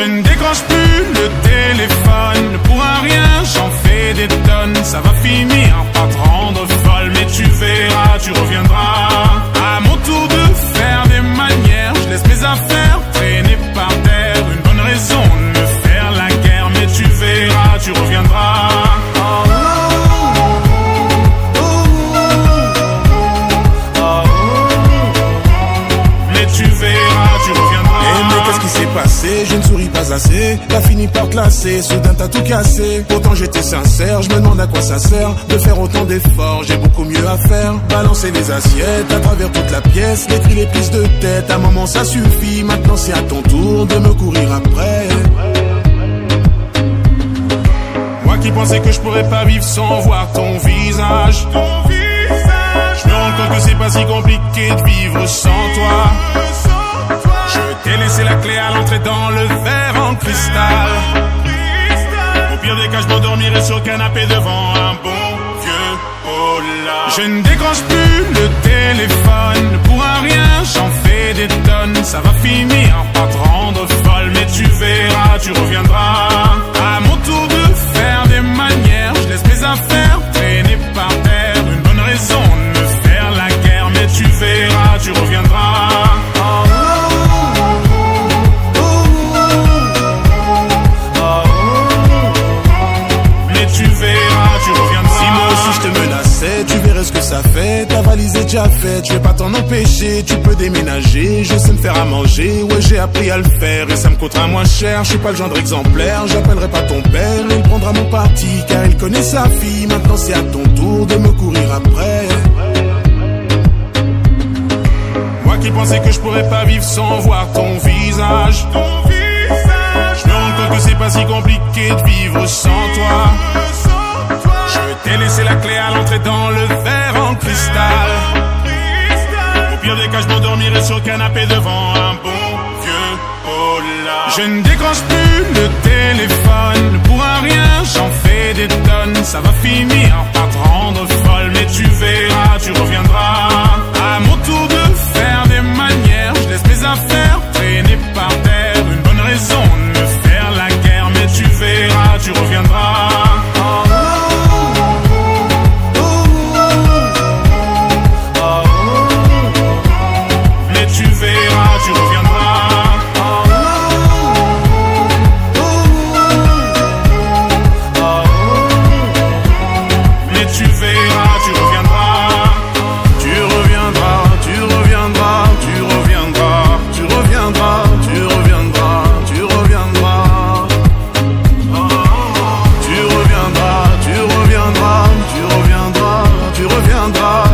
Je ne décroche plus le téléphone, passé Je ne souris pas assez. T'as fini par te lasser, soudain t'as tout cassé. Pourtant j'étais sincère, je me demande à quoi ça sert de faire autant d'efforts. J'ai beaucoup mieux à faire. Balancer les assiettes à travers toute la pièce, les cris, les prises de tête. À un moment ça suffit. Maintenant c'est à ton tour de me courir après. Moi qui pensais que je pourrais pas vivre sans voir ton visage. Ton visage. Je me rends compte que c'est pas si compliqué de vivre sans Au pire des cas, je m'endormirai sur le canapé devant un bon vieux polar. Je ne décroche plus le téléphone, ne pourra rien, j'en fais des tonnes. Ça va finir par te rendre folle, mais tu verras, tu reviendras. Fait. Ta valise est déjà faite, je vais pas t'en empêcher. Tu peux déménager, je sais me faire à manger. Ouais, j'ai appris à le faire et ça me coûtera moins cher. Je suis pas le genre exemplaire, j'appellerai pas ton père. Il prendra mon parti car il connaît sa fille. Maintenant c'est à ton tour de me courir après. Moi qui pensais que je pourrais pas vivre sans voir ton visage. Ton visage. Je me rends compte que c'est pas si compliqué de vivre sans toi. Je t'ai laissé la clé à l'entrée dans le verre en cristal. Au pire des cas, je m'endormirai sur le canapé devant un bon vieux polar. Je ne décroche plus le téléphone, ne pourra rien, j'en fais des tonnes. Ça va finir par te rendre on.